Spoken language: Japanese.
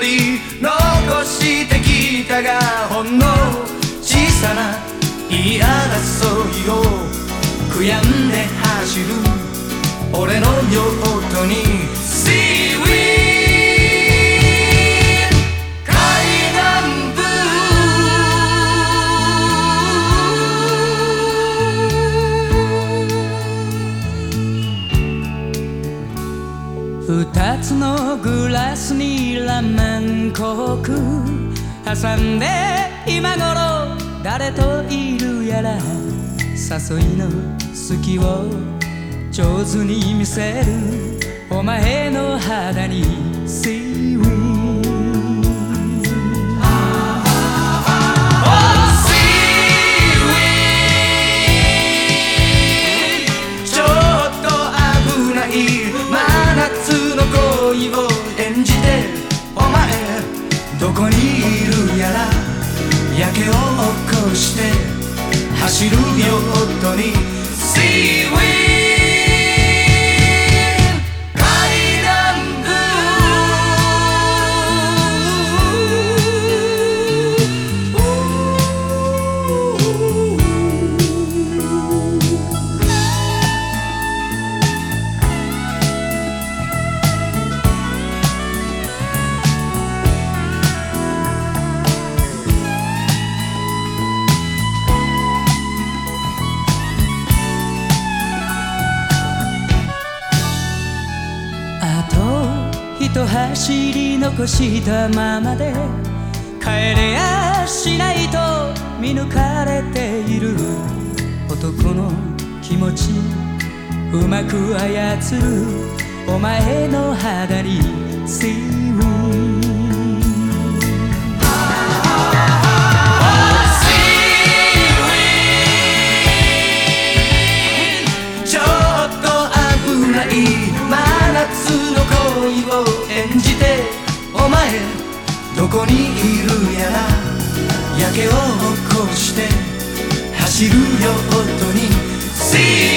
り残してきたがほんの小さな言い争いを悔やんで走る俺の用途に。二つのグラスに万国挟んで今頃誰といるやら。誘いの隙を上手に見せる。お前の肌に See you けを起こして走るよ夫に走り残したままで帰れやしないと見抜かれている。男の気持ちうまく操る。お前の肌にどこにいるやら焼けを起こして走るよ音に。See